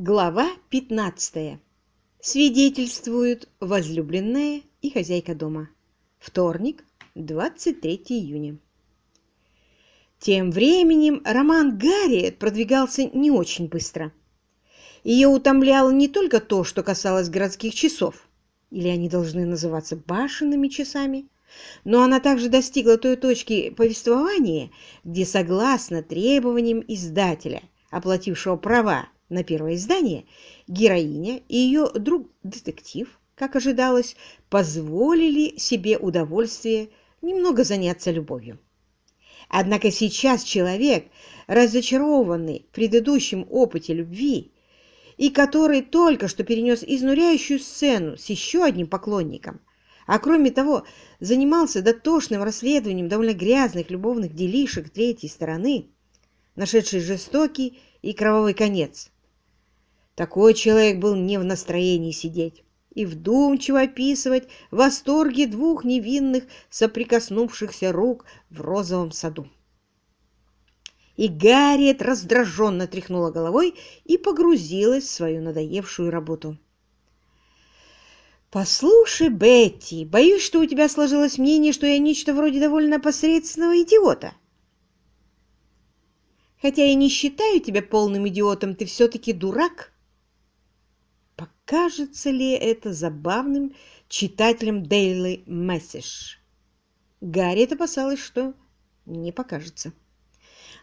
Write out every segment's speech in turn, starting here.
Глава 15. Свидетельствуют возлюбленная и хозяйка дома. Вторник, 23 июня. Тем временем роман Гарриет продвигался не очень быстро. Ее утомляло не только то, что касалось городских часов, или они должны называться башенными часами, но она также достигла той точки повествования, где, согласно требованиям издателя, оплатившего права на первое издание, героиня и ее друг-детектив, как ожидалось, позволили себе удовольствие немного заняться любовью. Однако сейчас человек, разочарованный в предыдущем опыте любви, и который только что перенес изнуряющую сцену с еще одним поклонником, а кроме того занимался дотошным расследованием довольно грязных любовных делишек третьей стороны, нашедший жестокий и кровавый конец, такой человек был не в настроении сидеть и вдумчиво описывать восторги двух невинных соприкоснувшихся рук в розовом саду. И Гарриет раздраженно тряхнула головой и погрузилась в свою надоевшую работу. «Послушай, Бетти, боюсь, что у тебя сложилось мнение, что я нечто вроде довольно посредственного идиота. Хотя я не считаю тебя полным идиотом, ты все-таки дурак». Покажется ли это забавным читателям Daily Message? Гарриет опасалась, что не покажется.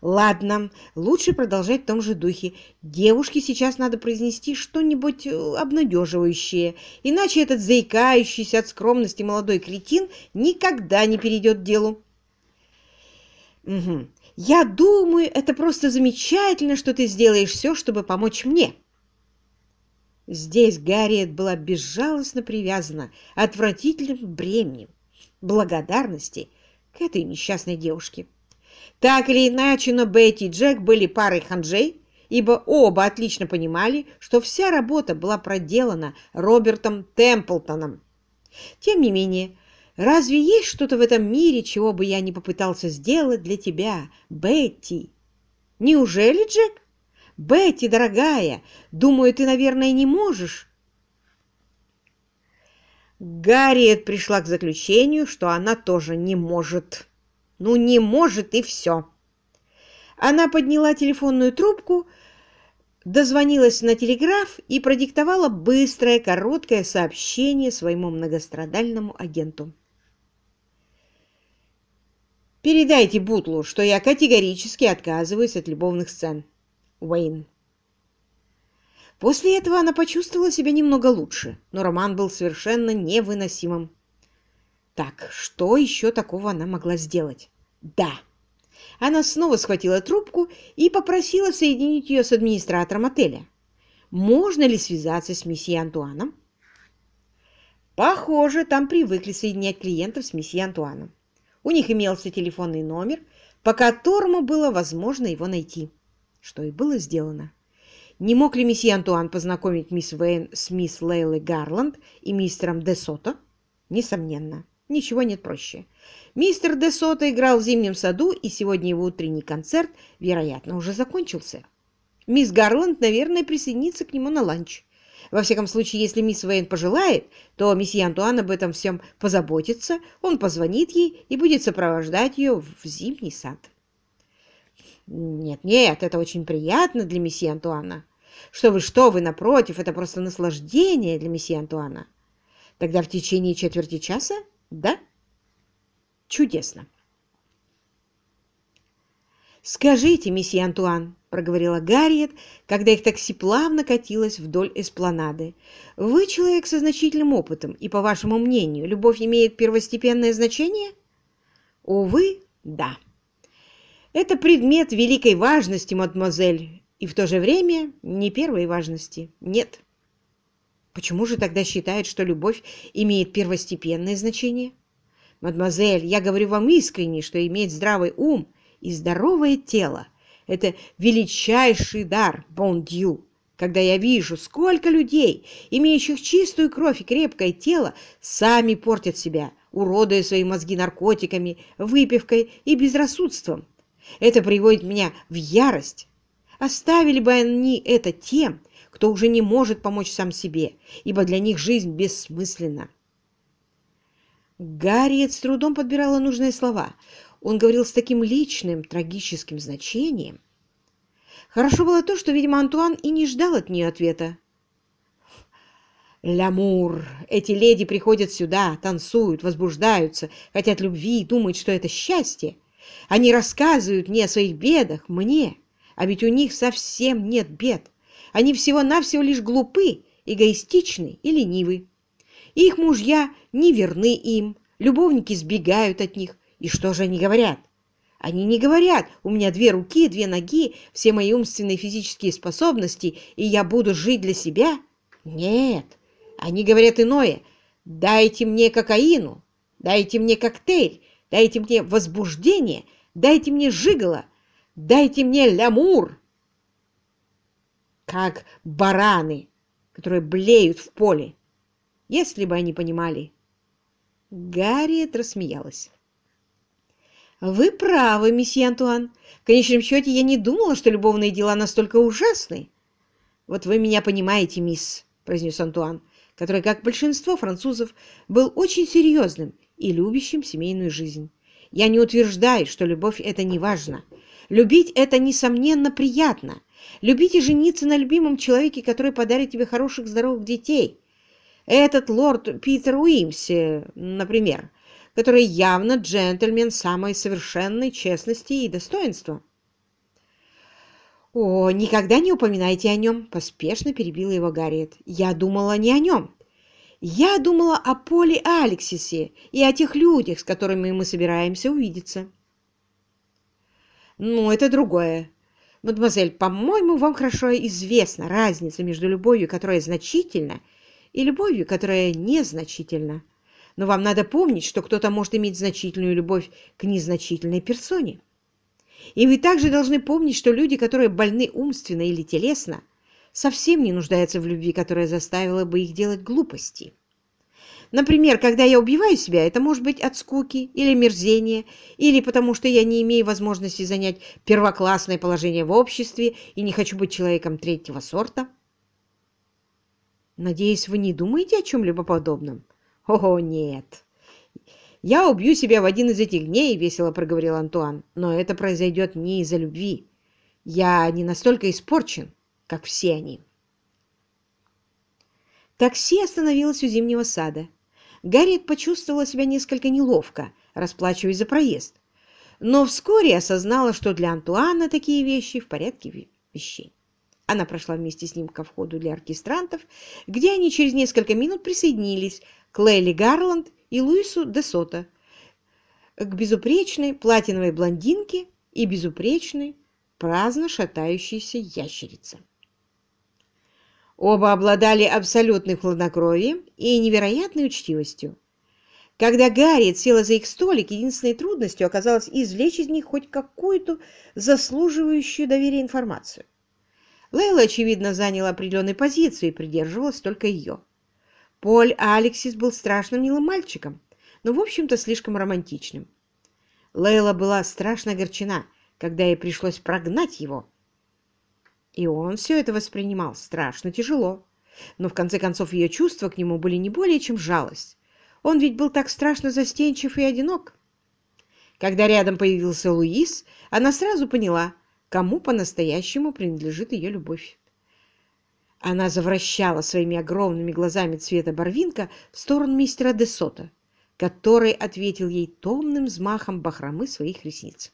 Ладно, лучше продолжать в том же духе. Девушке сейчас надо произнести что-нибудь э, обнадеживающее, иначе этот заикающийся от скромности молодой кретин никогда не перейдет к делу. Угу. Я думаю, это просто замечательно, что ты сделаешь все, чтобы помочь мне. Здесь Гарриет была безжалостно привязана отвратительным бременем благодарности к этой несчастной девушке. Так или иначе, но Бетти и Джек были парой ханжей, ибо оба отлично понимали, что вся работа была проделана Робертом Темплтоном. Тем не менее, разве есть что-то в этом мире, чего бы я не попытался сделать для тебя, Бетти? Неужели, Джек? Бетти, дорогая, думаю, ты, наверное, не можешь. Гарриет пришла к заключению, что она тоже не может. Ну, не может и все. Она подняла телефонную трубку, дозвонилась на телеграф и продиктовала быстрое, короткое сообщение своему многострадальному агенту. «Передайте Бутлу, что я категорически отказываюсь от любовных сцен. Уэйн. После этого она почувствовала себя немного лучше, но роман был совершенно невыносимым. Так, что еще такого она могла сделать? Да. Она снова схватила трубку и попросила соединить ее с администратором отеля. Можно ли связаться с месье Антуаном? Похоже, там привыкли соединять клиентов с месье Антуаном. У них имелся телефонный номер, по которому было возможно его найти что и было сделано. Не мог ли месье Антуан познакомить мисс Вейн с мисс Лейлой Гарланд и мистером Де Сото? Несомненно. Ничего нет проще. Мистер Де Сото играл в зимнем саду, и сегодня его утренний концерт, вероятно, уже закончился. Мисс Гарланд, наверное, присоединится к нему на ланч. Во всяком случае, если мисс Вейн пожелает, то месье Антуан об этом всем позаботится, он позвонит ей и будет сопровождать ее в зимний сад. Нет-нет, это очень приятно для месье Антуана. Что вы, что вы, напротив, это просто наслаждение для месье Антуана. Тогда в течение четверти часа? Да? Чудесно. «Скажите, месье Антуан», — проговорила Гарриет, когда их такси плавно катилось вдоль эспланады, «вы человек со значительным опытом, и, по вашему мнению, любовь имеет первостепенное значение?» «Увы, да». Это предмет великой важности, мадемуазель, и в то же время не первой важности. Нет. Почему же тогда считают, что любовь имеет первостепенное значение? Мадемуазель, я говорю вам искренне, что иметь здравый ум и здоровое тело – это величайший дар, бон дью. Когда я вижу, сколько людей, имеющих чистую кровь и крепкое тело, сами портят себя, уродуя свои мозги наркотиками, выпивкой и безрассудством, это приводит меня в ярость. Оставили бы они это тем, кто уже не может помочь сам себе, ибо для них жизнь бессмысленна. Гарриет с трудом подбирала нужные слова. Он говорил с таким личным, трагическим значением. Хорошо было то, что, видимо, Антуан и не ждал от нее ответа. Лямур. Эти леди приходят сюда, танцуют, возбуждаются, хотят любви и думают, что это счастье. Они рассказывают мне о своих бедах, мне, а ведь у них совсем нет бед. Они всего-навсего лишь глупы, эгоистичны и ленивы. Их мужья не верны им, любовники сбегают от них. И что же они говорят? Они не говорят, у меня две руки, две ноги, все мои умственные и физические способности, и я буду жить для себя. Нет, они говорят иное. Дайте мне кокаину, дайте мне коктейль, дайте мне возбуждение, дайте мне жиголо, дайте мне лямур. Как бараны, которые блеют в поле. Если бы они понимали. Гарриет рассмеялась. «Вы правы, месье Антуан. В конечном счете, я не думала, что любовные дела настолько ужасны». «Вот вы меня понимаете, мисс», — произнес Антуан который, как большинство французов, был очень серьезным и любящим семейную жизнь. Я не утверждаю, что любовь – это не важно. Любить – это, несомненно, приятно. Любить и жениться на любимом человеке, который подарит тебе хороших, здоровых детей. Этот лорд Питер Уимси, например, который явно джентльмен самой совершенной честности и достоинства. «О, никогда не упоминайте о нем!» — поспешно перебила его Гарриет. «Я думала не о нем. Я думала о Поле Алексисе и о тех людях, с которыми мы собираемся увидеться». «Ну, это другое. Мадемуазель, по-моему, вам хорошо известна разница между любовью, которая значительна, и любовью, которая незначительна. Но вам надо помнить, что кто-то может иметь значительную любовь к незначительной персоне». И вы также должны помнить, что люди, которые больны умственно или телесно, совсем не нуждаются в любви, которая заставила бы их делать глупости. Например, когда я убиваю себя, это может быть от скуки или мерзения, или потому что я не имею возможности занять первоклассное положение в обществе и не хочу быть человеком третьего сорта. Надеюсь, вы не думаете о чем-либо подобном? О, нет. «Я убью себя в один из этих дней», — весело проговорил Антуан. «Но это произойдет не из-за любви. Я не настолько испорчен, как все они». Такси остановилось у зимнего сада. Гарриет почувствовала себя несколько неловко, расплачиваясь за проезд. Но вскоре осознала, что для Антуана такие вещи в порядке вещей. Она прошла вместе с ним ко входу для оркестрантов, где они через несколько минут присоединились к Лейли Гарланд и Луису де Сото, к безупречной платиновой блондинке и безупречной праздно шатающейся ящерице. Оба обладали абсолютным хладнокровием и невероятной учтивостью. Когда Гарриет села за их столик, единственной трудностью оказалось извлечь из них хоть какую-то заслуживающую доверия информацию. Лейла, очевидно, заняла определенную позицию и придерживалась только ее. Поль Алексис был страшным милым мальчиком, но, в общем-то, слишком романтичным. Лейла была страшно огорчена, когда ей пришлось прогнать его. И он все это воспринимал страшно тяжело. Но, в конце концов, ее чувства к нему были не более чем жалость. Он ведь был так страшно застенчив и одинок. Когда рядом появился Луис, она сразу поняла, кому по-настоящему принадлежит ее любовь. Она завращала своими огромными глазами цвета барвинка в сторону мистера Десота, который ответил ей томным взмахом бахромы своих ресниц.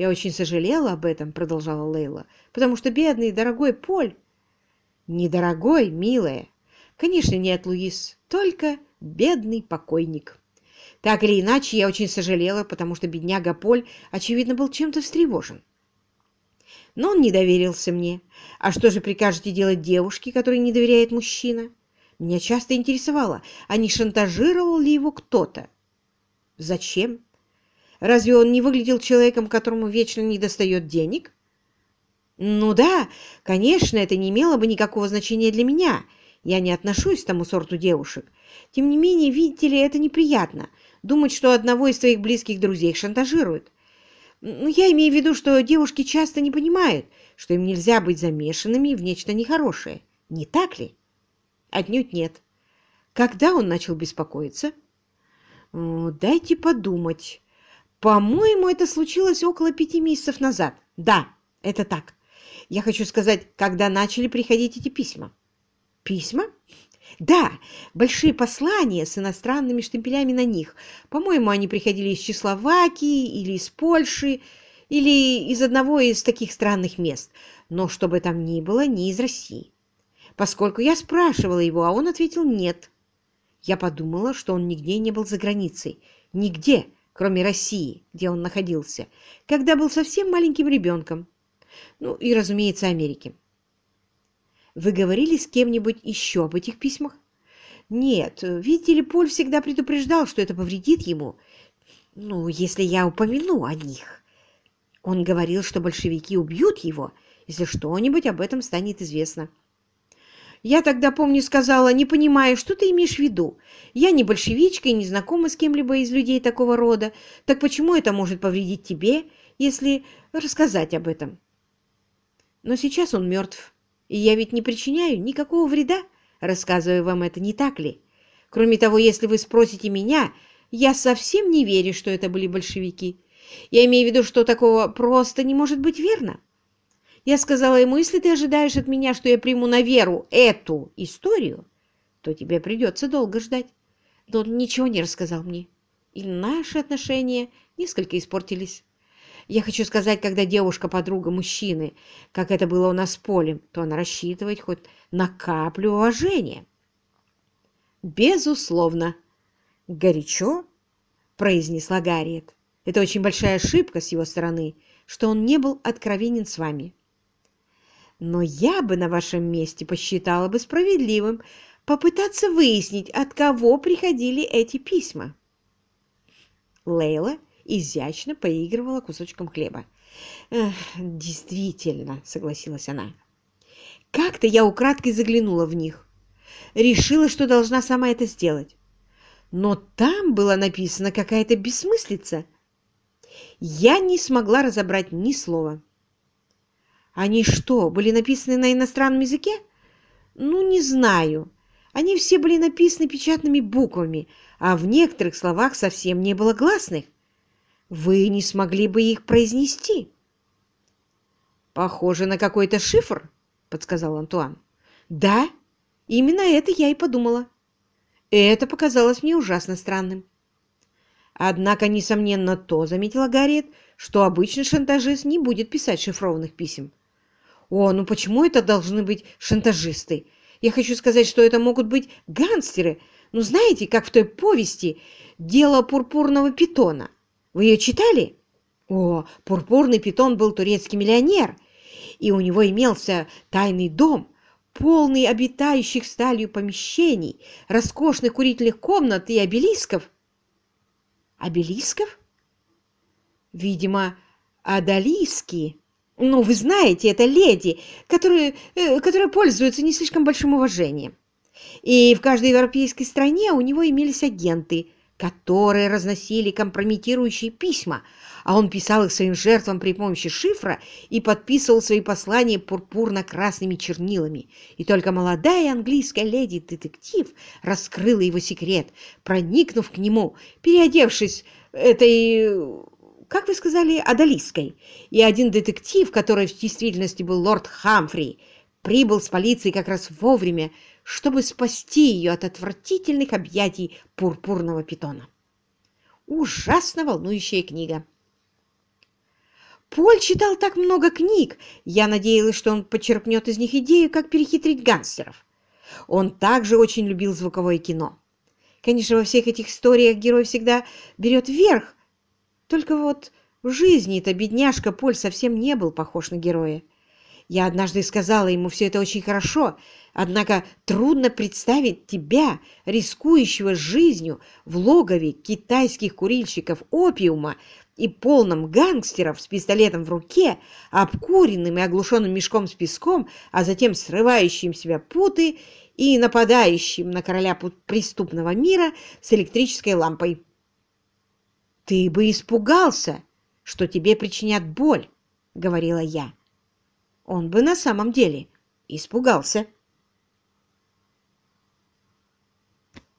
«Я очень сожалела об этом», — продолжала Лейла, «потому что бедный дорогой Поль...» «Недорогой, милая. Конечно, нет, Луис, только бедный покойник». Так или иначе, я очень сожалела, потому что бедняга Поль, очевидно, был чем-то встревожен. Но он не доверился мне. А что же прикажете делать девушке, которой не доверяет мужчина? Меня часто интересовало, а не шантажировал ли его кто-то? Зачем? Разве он не выглядел человеком, которому вечно не достает денег? Ну да, конечно, это не имело бы никакого значения для меня. Я не отношусь к тому сорту девушек. Тем не менее, видите ли, это неприятно. Думать, что одного из твоих близких друзей шантажируют. Ну, я имею в виду, что девушки часто не понимают, что им нельзя быть замешанными в нечто нехорошее. Не так ли? Отнюдь нет. Когда он начал беспокоиться? Дайте подумать. По-моему, это случилось около пяти месяцев назад. Да, это так. Я хочу сказать, когда начали приходить эти письма. Письма? Да, большие послания с иностранными штемпелями на них. По-моему, они приходили из Чехословакии или из Польши, или из одного из таких странных мест. Но чтобы там ни было, не из России. Поскольку я спрашивала его, а он ответил «нет». Я подумала, что он нигде не был за границей. Нигде, кроме России, где он находился, когда был совсем маленьким ребенком. Ну и, разумеется, Америки. Вы говорили с кем-нибудь еще об этих письмах? Нет, видите ли, Поль всегда предупреждал, что это повредит ему. Ну, если я упомяну о них. Он говорил, что большевики убьют его, если что-нибудь об этом станет известно. Я тогда, помню, сказала, не понимаю, что ты имеешь в виду. Я не большевичка и не знакома с кем-либо из людей такого рода. Так почему это может повредить тебе, если рассказать об этом? Но сейчас он мертв, и я ведь не причиняю никакого вреда, рассказывая вам это, не так ли? Кроме того, если вы спросите меня, я совсем не верю, что это были большевики. Я имею в виду, что такого просто не может быть верно. Я сказала ему, если ты ожидаешь от меня, что я приму на веру эту историю, то тебе придется долго ждать. Но он ничего не рассказал мне. И наши отношения несколько испортились. Я хочу сказать, когда девушка-подруга мужчины, как это было у нас с Полем, то она рассчитывает хоть на каплю уважения. Безусловно. Горячо произнесла Гарриет. Это очень большая ошибка с его стороны, что он не был откровенен с вами. Но я бы на вашем месте посчитала бы справедливым попытаться выяснить, от кого приходили эти письма. Лейла изящно поигрывала кусочком хлеба. «Действительно», — согласилась она. «Как-то я украдкой заглянула в них. Решила, что должна сама это сделать. Но там была написана какая-то бессмыслица. Я не смогла разобрать ни слова». Они что, были написаны на иностранном языке? Ну, не знаю. Они все были написаны печатными буквами, а в некоторых словах совсем не было гласных. Вы не смогли бы их произнести. Похоже на какой-то шифр, подсказал Антуан. Да, именно это я и подумала. Это показалось мне ужасно странным. Однако, несомненно, то, заметила Гарриет, что обычный шантажист не будет писать шифрованных писем. О, ну почему это должны быть шантажисты? Я хочу сказать, что это могут быть гангстеры. Ну, знаете, как в той повести «Дело пурпурного питона». Вы ее читали? О, пурпурный питон был турецкий миллионер, и у него имелся тайный дом, полный обитающих сталью помещений, роскошных курительных комнат и обелисков. Обелисков? Видимо, одолиски ну, вы знаете, это леди, которые, э, которые пользуются не слишком большим уважением. И в каждой европейской стране у него имелись агенты, которые разносили компрометирующие письма, а он писал их своим жертвам при помощи шифра и подписывал свои послания пурпурно-красными чернилами. И только молодая английская леди-детектив раскрыла его секрет, проникнув к нему, переодевшись этой как вы сказали, Адалиской, и один детектив, который в действительности был лорд Хамфри, прибыл с полицией как раз вовремя, чтобы спасти ее от отвратительных объятий пурпурного питона. Ужасно волнующая книга. Поль читал так много книг, я надеялась, что он почерпнет из них идею, как перехитрить гангстеров. Он также очень любил звуковое кино. Конечно, во всех этих историях герой всегда берет верх, только вот в жизни-то бедняжка Поль совсем не был похож на героя. Я однажды сказала ему все это очень хорошо, однако трудно представить тебя, рискующего жизнью в логове китайских курильщиков опиума и полном гангстеров с пистолетом в руке, обкуренным и оглушенным мешком с песком, а затем срывающим себя путы и нападающим на короля преступного мира с электрической лампой. Ты бы испугался, что тебе причинят боль», — говорила я. Он бы на самом деле испугался.